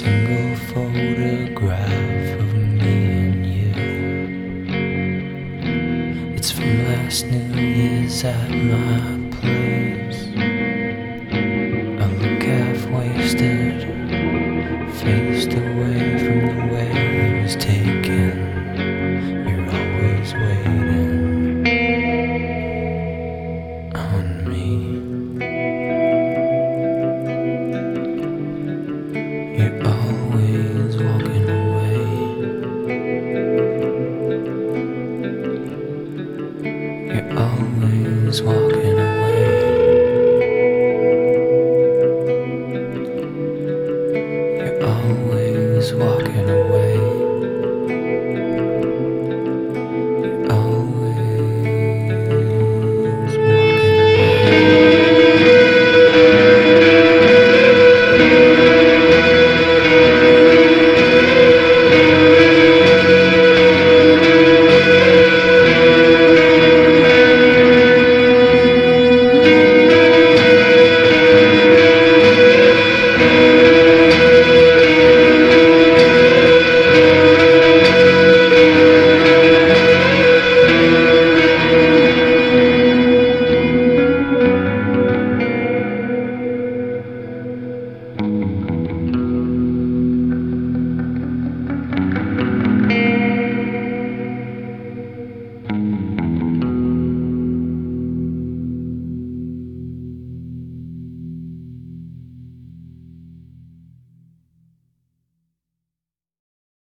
single photograph of me and you. It's from last New Year's at my place. You're always walking away. You're always walking away.